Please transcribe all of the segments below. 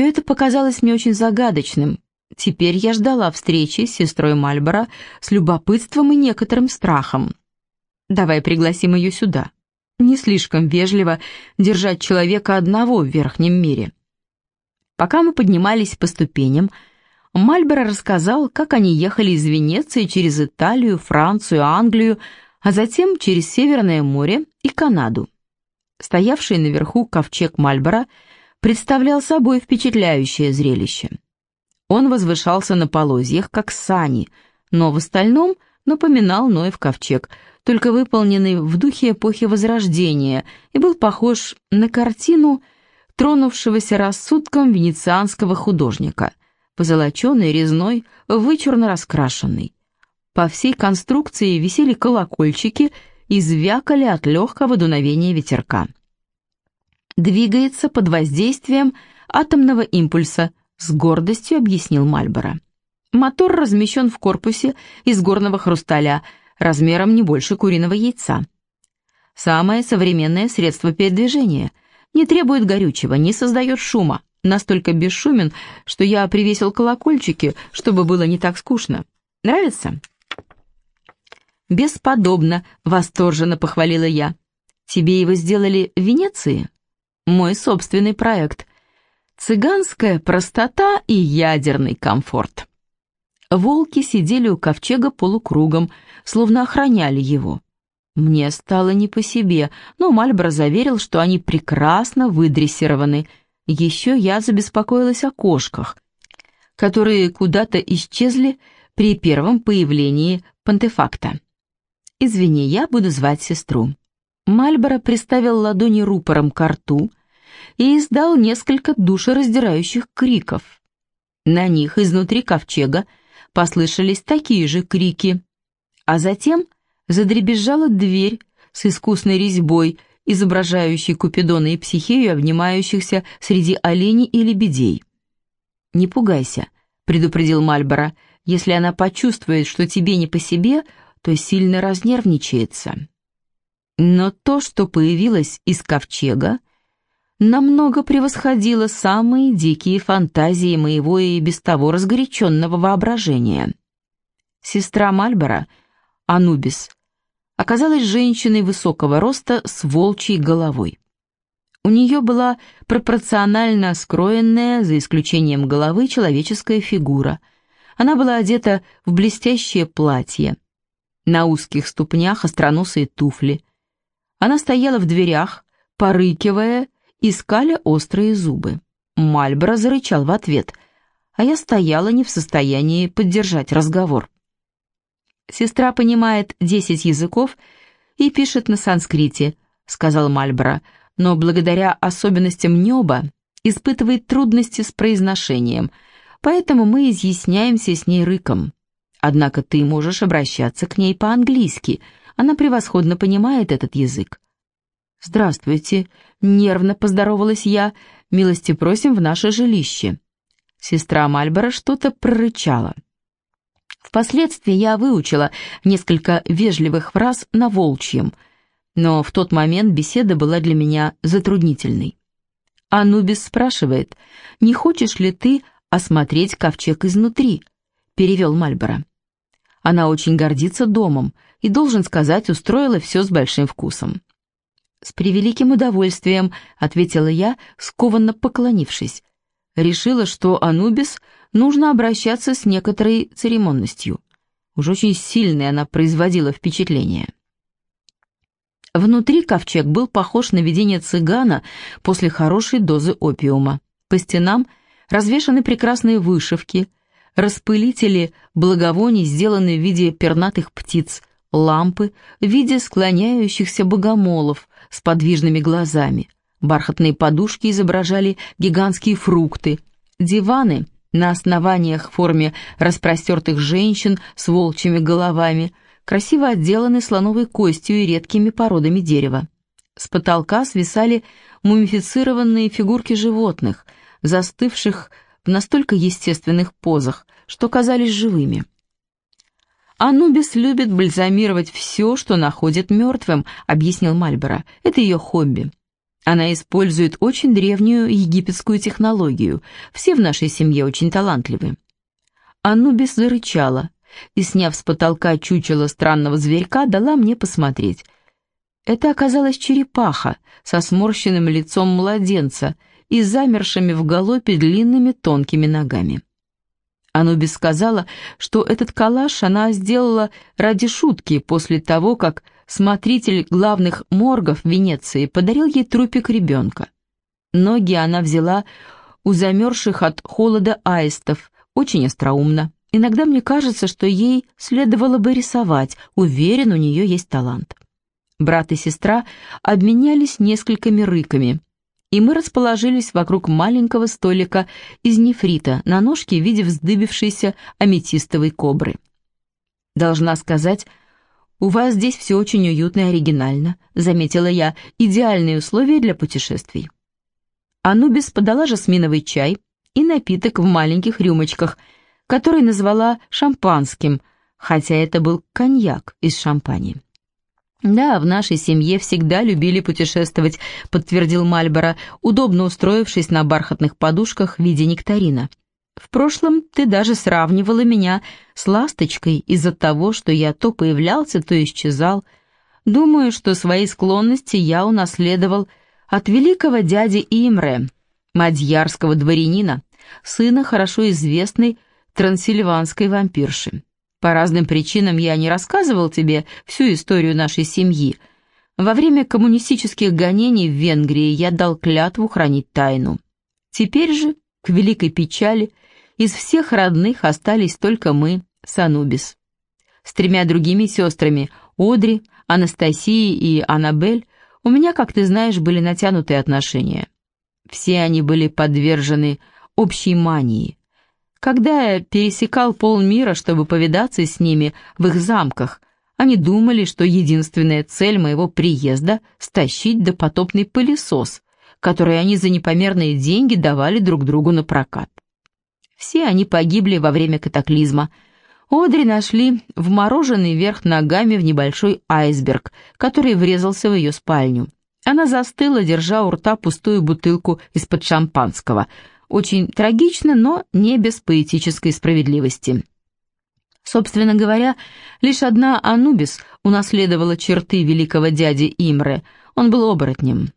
Все это показалось мне очень загадочным. Теперь я ждала встречи с сестрой Мальборо с любопытством и некоторым страхом. «Давай пригласим ее сюда», не слишком вежливо держать человека одного в верхнем мире. Пока мы поднимались по ступеням, Мальборо рассказал, как они ехали из Венеции через Италию, Францию, Англию, а затем через Северное море и Канаду. Стоявший наверху ковчег Мальборо представлял собой впечатляющее зрелище. Он возвышался на полозьях, как сани, но в остальном напоминал Ноев ковчег – только выполненный в духе эпохи Возрождения, и был похож на картину тронувшегося рассудком венецианского художника, позолоченный, резной, вычурно раскрашенный. По всей конструкции висели колокольчики и звякали от легкого дуновения ветерка. «Двигается под воздействием атомного импульса», с гордостью объяснил Мальборо. Мотор размещен в корпусе из горного хрусталя – размером не больше куриного яйца. Самое современное средство передвижения. Не требует горючего, не создает шума. Настолько бесшумен, что я привесил колокольчики, чтобы было не так скучно. Нравится? «Бесподобно», — восторженно похвалила я. «Тебе его сделали в Венеции?» «Мой собственный проект. Цыганская простота и ядерный комфорт». Волки сидели у ковчега полукругом, словно охраняли его. Мне стало не по себе, но Мальборо заверил, что они прекрасно выдрессированы. Еще я забеспокоилась о кошках, которые куда-то исчезли при первом появлении пантефакта. «Извини, я буду звать сестру». Мальборо приставил ладони рупором к рту и издал несколько душераздирающих криков. На них изнутри ковчега послышались такие же крики. А затем задребезжала дверь с искусной резьбой, изображающей Купидона и Психею, обнимающихся среди оленей и лебедей. «Не пугайся», — предупредил Мальборо, — «если она почувствует, что тебе не по себе, то сильно разнервничается». Но то, что появилось из ковчега, намного превосходило самые дикие фантазии моего и без того разгоряченного воображения. Сестра Мальбора, Анубис, оказалась женщиной высокого роста с волчьей головой. У нее была пропорционально скроенная, за исключением головы, человеческая фигура. Она была одета в блестящее платье. На узких ступнях остроносые туфли. Она стояла в дверях, порыкивая искали острые зубы. Мальборо зарычал в ответ, а я стояла не в состоянии поддержать разговор. «Сестра понимает десять языков и пишет на санскрите», — сказал Мальборо, «но благодаря особенностям неба испытывает трудности с произношением, поэтому мы изъясняемся с ней рыком. Однако ты можешь обращаться к ней по-английски, она превосходно понимает этот язык. «Здравствуйте», — нервно поздоровалась я, — «милости просим в наше жилище». Сестра Мальбора что-то прорычала. Впоследствии я выучила несколько вежливых фраз на волчьем, но в тот момент беседа была для меня затруднительной. Анубис спрашивает, «Не хочешь ли ты осмотреть ковчег изнутри?» — перевел Мальбора. Она очень гордится домом и, должен сказать, устроила все с большим вкусом. «С превеликим удовольствием», — ответила я, скованно поклонившись. Решила, что Анубис нужно обращаться с некоторой церемонностью. Уж очень сильное она производила впечатление. Внутри ковчег был похож на видение цыгана после хорошей дозы опиума. По стенам развешаны прекрасные вышивки, распылители благовоний, сделанные в виде пернатых птиц, лампы в виде склоняющихся богомолов с подвижными глазами. Бархатные подушки изображали гигантские фрукты. Диваны на основаниях в форме распростертых женщин с волчьими головами красиво отделаны слоновой костью и редкими породами дерева. С потолка свисали мумифицированные фигурки животных, застывших в настолько естественных позах, что казались живыми. «Анубис любит бальзамировать все, что находит мертвым», — объяснил Мальборо. «Это ее хобби». Она использует очень древнюю египетскую технологию. Все в нашей семье очень талантливы». Анубис зарычала и, сняв с потолка чучело странного зверька, дала мне посмотреть. Это оказалась черепаха со сморщенным лицом младенца и замершими в галопе длинными тонкими ногами. Анубис сказала, что этот коллаж она сделала ради шутки после того, как смотритель главных моргов Венеции подарил ей трупик ребенка. Ноги она взяла у замерзших от холода аистов, очень остроумно. Иногда мне кажется, что ей следовало бы рисовать, уверен, у нее есть талант. Брат и сестра обменялись несколькими рыками, и мы расположились вокруг маленького столика из нефрита на ножке в виде вздыбившейся аметистовой кобры. Должна сказать, «У вас здесь все очень уютно и оригинально», — заметила я, «идеальные условия для путешествий». Анубис подала жасминовый чай и напиток в маленьких рюмочках, который назвала шампанским, хотя это был коньяк из шампани. «Да, в нашей семье всегда любили путешествовать», — подтвердил Мальборо, удобно устроившись на бархатных подушках в виде нектарина. «В прошлом ты даже сравнивала меня с ласточкой из-за того, что я то появлялся, то исчезал. Думаю, что свои склонности я унаследовал от великого дяди Имре, мадьярского дворянина, сына хорошо известной трансильванской вампирши. По разным причинам я не рассказывал тебе всю историю нашей семьи. Во время коммунистических гонений в Венгрии я дал клятву хранить тайну. Теперь же, к великой печали, из всех родных остались только мы, Санубис. С тремя другими сестрами, Одри, Анастасией и Аннабель, у меня, как ты знаешь, были натянутые отношения. Все они были подвержены общей мании. Когда я пересекал полмира, чтобы повидаться с ними в их замках, они думали, что единственная цель моего приезда — стащить допотопный пылесос, который они за непомерные деньги давали друг другу на прокат. Все они погибли во время катаклизма. Одри нашли вмороженный вверх ногами в небольшой айсберг, который врезался в ее спальню. Она застыла, держа у рта пустую бутылку из-под шампанского — очень трагично, но не без поэтической справедливости. Собственно говоря, лишь одна Анубис унаследовала черты великого дяди Имре. Он был оборотнем.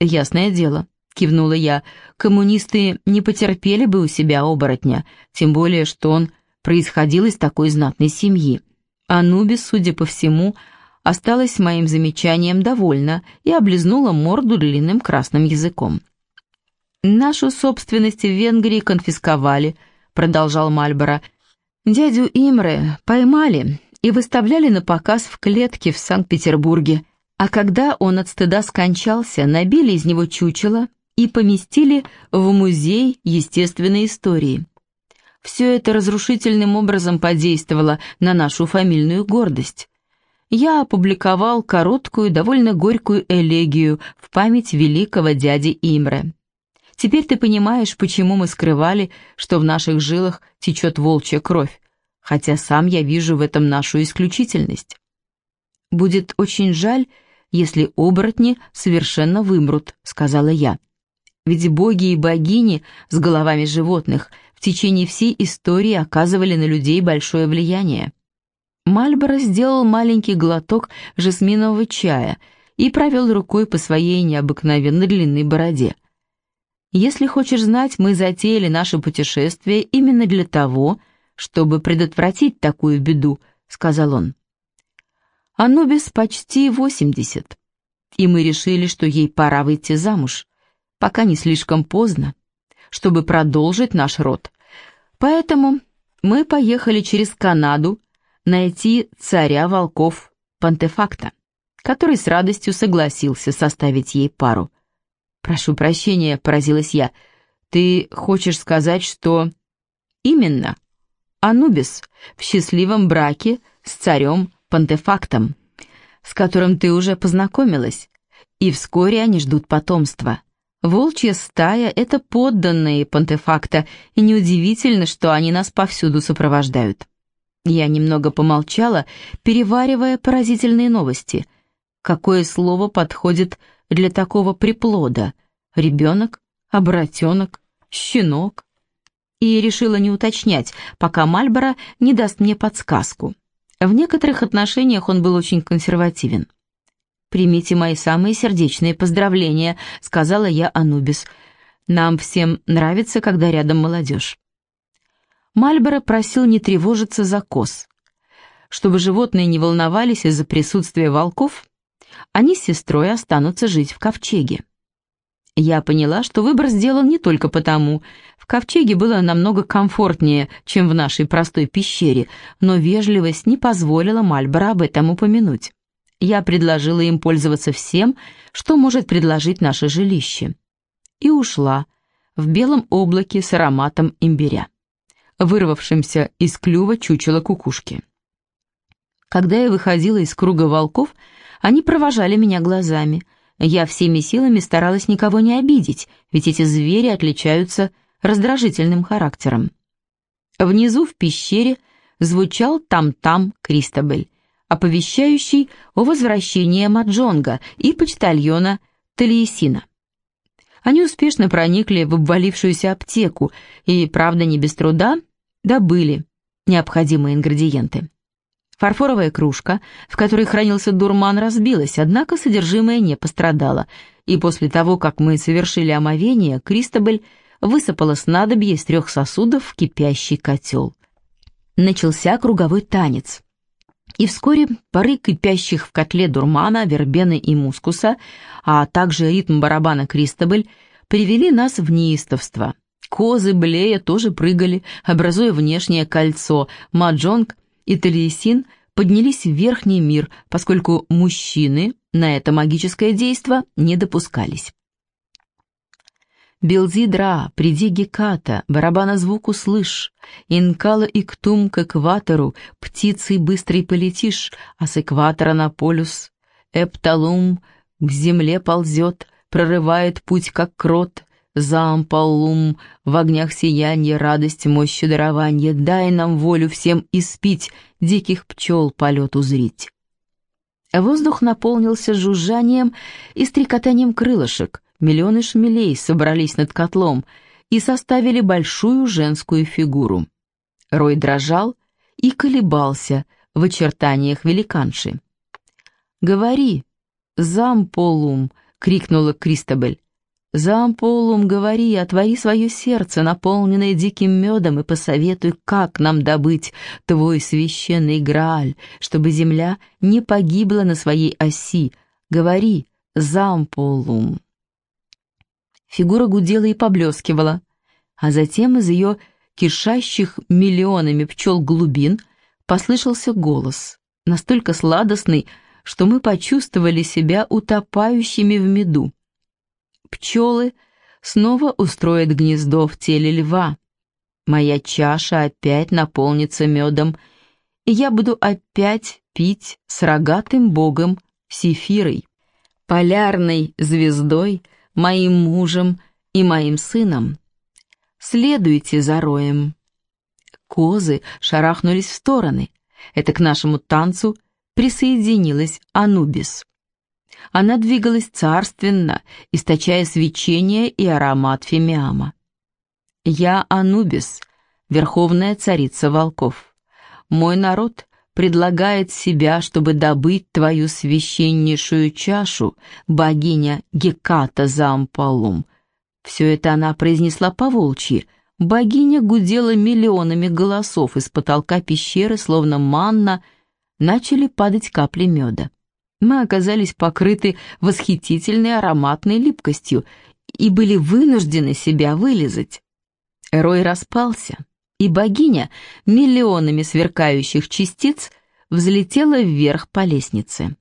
«Ясное дело», — кивнула я, — «коммунисты не потерпели бы у себя оборотня, тем более, что он происходил из такой знатной семьи. Анубис, судя по всему, осталась моим замечанием довольна и облизнула морду длинным красным языком. «Нашу собственность в Венгрии конфисковали», — продолжал Мальборо. «Дядю Имре поймали и выставляли на показ в клетке в Санкт-Петербурге, а когда он от стыда скончался, набили из него чучело и поместили в музей естественной истории. Все это разрушительным образом подействовало на нашу фамильную гордость. Я опубликовал короткую, довольно горькую элегию в память великого дяди Имре. Теперь ты понимаешь, почему мы скрывали, что в наших жилах течет волчья кровь, хотя сам я вижу в этом нашу исключительность. Будет очень жаль, если оборотни совершенно вымрут», — сказала я. «Ведь боги и богини с головами животных в течение всей истории оказывали на людей большое влияние». Мальборо сделал маленький глоток жасминового чая и провел рукой по своей необыкновенно длинной бороде. Если хочешь знать, мы затеяли наше путешествие именно для того, чтобы предотвратить такую беду», — сказал он. «Анубис почти восемьдесят, и мы решили, что ей пора выйти замуж, пока не слишком поздно, чтобы продолжить наш род. Поэтому мы поехали через Канаду найти царя волков Пантефакта, который с радостью согласился составить ей пару. «Прошу прощения», — поразилась я. «Ты хочешь сказать, что...» «Именно. Анубис в счастливом браке с царем Пантефактом, с которым ты уже познакомилась, и вскоре они ждут потомства. Волчья стая — это подданные Пантефакта, и неудивительно, что они нас повсюду сопровождают». Я немного помолчала, переваривая поразительные новости. Какое слово подходит для такого приплода? Ребенок, обратенок, щенок? И решила не уточнять, пока Мальборо не даст мне подсказку. В некоторых отношениях он был очень консервативен. «Примите мои самые сердечные поздравления», — сказала я Анубис. «Нам всем нравится, когда рядом молодежь». Мальборо просил не тревожиться за коз. Чтобы животные не волновались из-за присутствия волков, они с сестрой останутся жить в ковчеге. Я поняла, что выбор сделан не только потому, в ковчеге было намного комфортнее, чем в нашей простой пещере, но вежливость не позволила Мальборо об этом упомянуть. Я предложила им пользоваться всем, что может предложить наше жилище. И ушла в белом облаке с ароматом имбиря, вырвавшимся из клюва чучела кукушки. Когда я выходила из круга волков, они провожали меня глазами – я всеми силами старалась никого не обидеть, ведь эти звери отличаются раздражительным характером. Внизу в пещере звучал там-там Кристобель, оповещающий о возвращении Маджонга и почтальона Талиесина. Они успешно проникли в обвалившуюся аптеку и, правда, не без труда, добыли необходимые ингредиенты. Фарфоровая кружка, в которой хранился дурман, разбилась, однако содержимое не пострадало, и после того, как мы совершили омовение, Кристобель высыпала снадобье из трех сосудов в кипящий котел. Начался круговой танец. И вскоре пары кипящих в котле дурмана, вербены и мускуса, а также ритм барабана Кристобель, привели нас в неистовство. Козы, блея, тоже прыгали, образуя внешнее кольцо. Маджонг и Талиесин поднялись в верхний мир, поскольку мужчины на это магическое действо не допускались. Белзидра, приди Геката, барабана звук услышь, Инкала и ктум к экватору, птицей быстрой полетишь, а с экватора на полюс. Эпталум к земле ползет, прорывает путь, как крот, Зампалум, в огнях сиянье, радость, мощь дарования, дай нам волю всем испить, диких пчел полет узрить. Воздух наполнился жужжанием и стрекотанием крылышек, миллионы шмелей собрались над котлом и составили большую женскую фигуру. Рой дрожал и колебался в очертаниях великанши. «Говори, замполум!» — крикнула Кристобель. «Замполум, говори, отвори свое сердце, наполненное диким медом, и посоветуй, как нам добыть твой священный Грааль, чтобы земля не погибла на своей оси. Говори, Замполум». Фигура гудела и поблескивала, а затем из ее кишащих миллионами пчел глубин послышался голос, настолько сладостный, что мы почувствовали себя утопающими в меду пчелы снова устроят гнездо в теле льва. Моя чаша опять наполнится медом, и я буду опять пить с рогатым богом Сефирой, полярной звездой, моим мужем и моим сыном. Следуйте за роем. Козы шарахнулись в стороны. Это к нашему танцу присоединилась Анубис. Она двигалась царственно, источая свечение и аромат фимиама. «Я Анубис, верховная царица волков. Мой народ предлагает себя, чтобы добыть твою священнейшую чашу, богиня Геката Зампалум». Все это она произнесла по-волчьи. Богиня гудела миллионами голосов из потолка пещеры, словно манна, начали падать капли меда мы оказались покрыты восхитительной ароматной липкостью и были вынуждены себя вылизать. Рой распался, и богиня миллионами сверкающих частиц взлетела вверх по лестнице.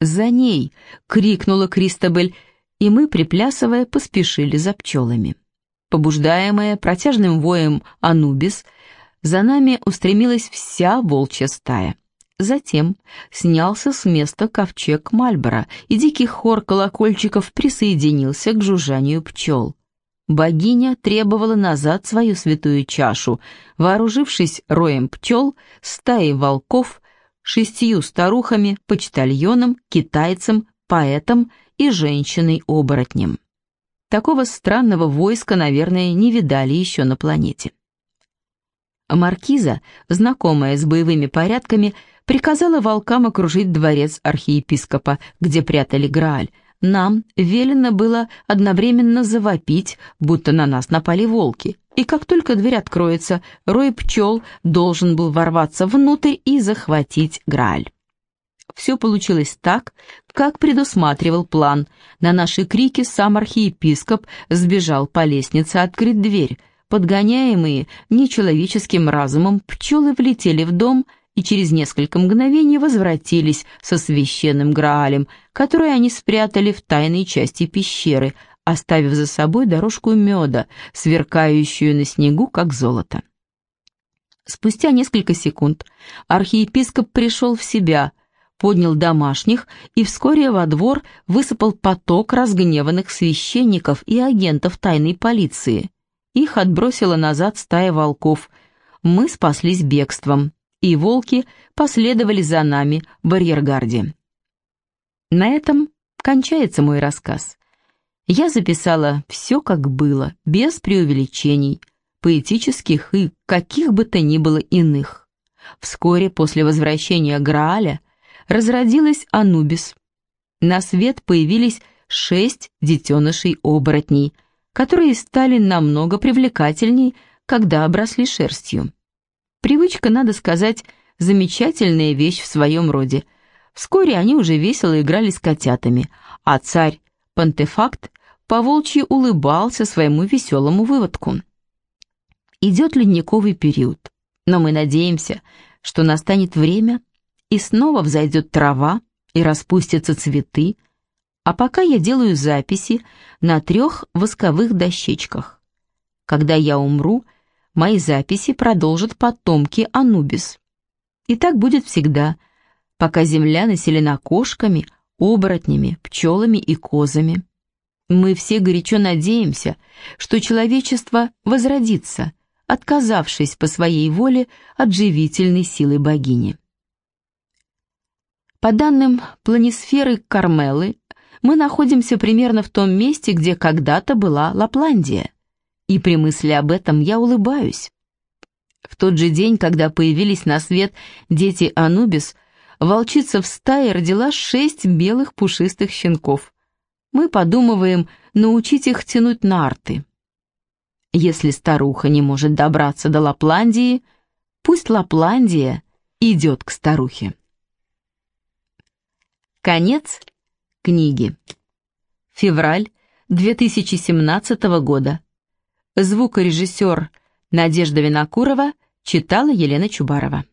«За ней!» — крикнула Кристобель, и мы, приплясывая, поспешили за пчелами. Побуждаемая протяжным воем Анубис, за нами устремилась вся волчья стая. Затем снялся с места ковчег Мальбора, и дикий хор колокольчиков присоединился к жужжанию пчел. Богиня требовала назад свою святую чашу, вооружившись роем пчел, стаей волков, шестью старухами, почтальоном, китайцем, поэтом и женщиной-оборотнем. Такого странного войска, наверное, не видали еще на планете. Маркиза, знакомая с боевыми порядками, приказала волкам окружить дворец архиепископа, где прятали Грааль. Нам велено было одновременно завопить, будто на нас напали волки. И как только дверь откроется, рой пчел должен был ворваться внутрь и захватить Грааль. Все получилось так, как предусматривал план. На наши крики сам архиепископ сбежал по лестнице открыть дверь. Подгоняемые нечеловеческим разумом, пчелы влетели в дом и через несколько мгновений возвратились со священным Граалем, который они спрятали в тайной части пещеры, оставив за собой дорожку меда, сверкающую на снегу, как золото. Спустя несколько секунд архиепископ пришел в себя, поднял домашних, и вскоре во двор высыпал поток разгневанных священников и агентов тайной полиции. Их отбросила назад стая волков. Мы спаслись бегством, и волки последовали за нами в арьергарде. На этом кончается мой рассказ. Я записала все, как было, без преувеличений, поэтических и каких бы то ни было иных. Вскоре после возвращения Грааля разродилась Анубис. На свет появились шесть детенышей-оборотней – которые стали намного привлекательней, когда обросли шерстью. Привычка, надо сказать, замечательная вещь в своем роде. Вскоре они уже весело играли с котятами, а царь Пантефакт поволчьи улыбался своему веселому выводку. Идет ледниковый период, но мы надеемся, что настанет время, и снова взойдет трава, и распустятся цветы, а пока я делаю записи на трех восковых дощечках. Когда я умру, мои записи продолжат потомки Анубис. И так будет всегда, пока земля населена кошками, оборотнями, пчелами и козами. Мы все горячо надеемся, что человечество возродится, отказавшись по своей воле от живительной силы богини. По данным планисферы Кармелы, мы находимся примерно в том месте, где когда-то была Лапландия. И при мысли об этом я улыбаюсь. В тот же день, когда появились на свет дети Анубис, волчица в стае родила шесть белых пушистых щенков. Мы подумываем научить их тянуть нарты. Если старуха не может добраться до Лапландии, пусть Лапландия идет к старухе. Конец Книги. Февраль 2017 года. Звукорежиссер Надежда Винокурова читала Елена Чубарова.